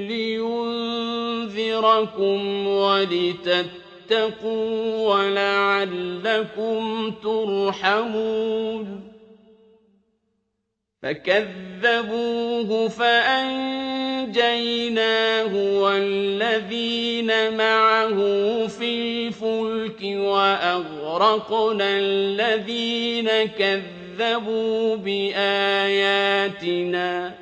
لِيُنذِرَكُمْ وَلِتَتَّقُوا وَلَعَلَّكُمْ تُرْحَمُونَ فَكَذَّبُوهُ فَأَنجَيْنَاهُ وَالَّذِينَ مَعَهُ فِي الْفُلْكِ وَأَغْرَقْنَا الَّذِينَ كَذَّبُوا بِآيَاتِنَا ۚ